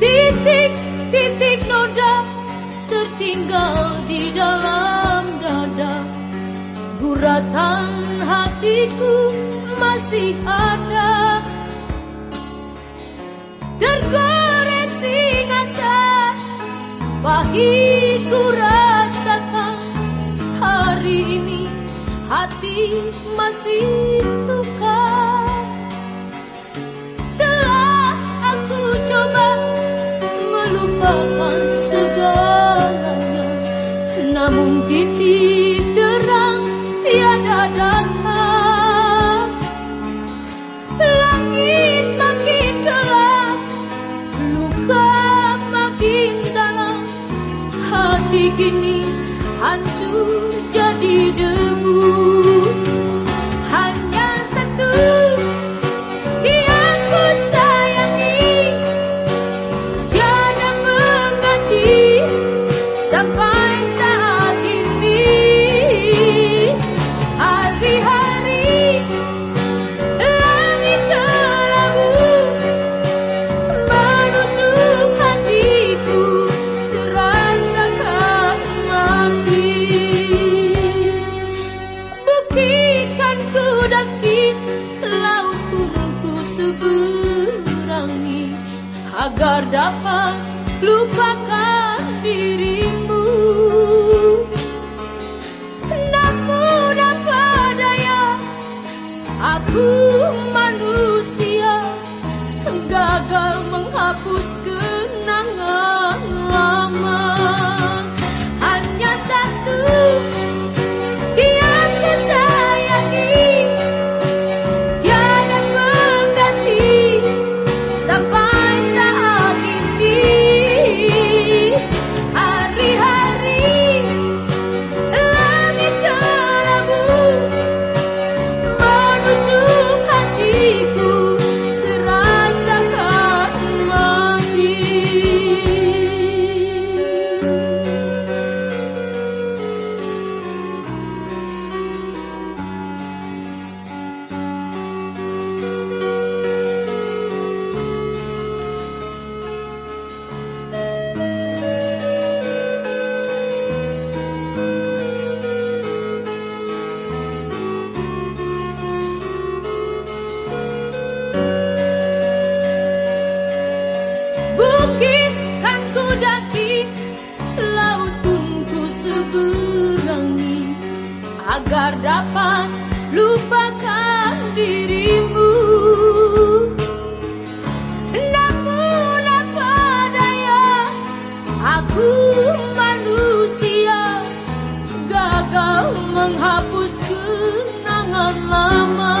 Titi tertinggal di dalam dada. Guratan hatiku masih ada. Tergores ingatan pahit ku rasakan Hari ini hati masih luka Namun titik terang tiada datang Langit makin gelap Luka makin dalam. Hati kini hancur jadi debu agar dapat lupakan dirimu. Namun apa daya aku y agar dapat lupakan dirimu. Namun apa daya aku manusia gagal menghapus kenangan lama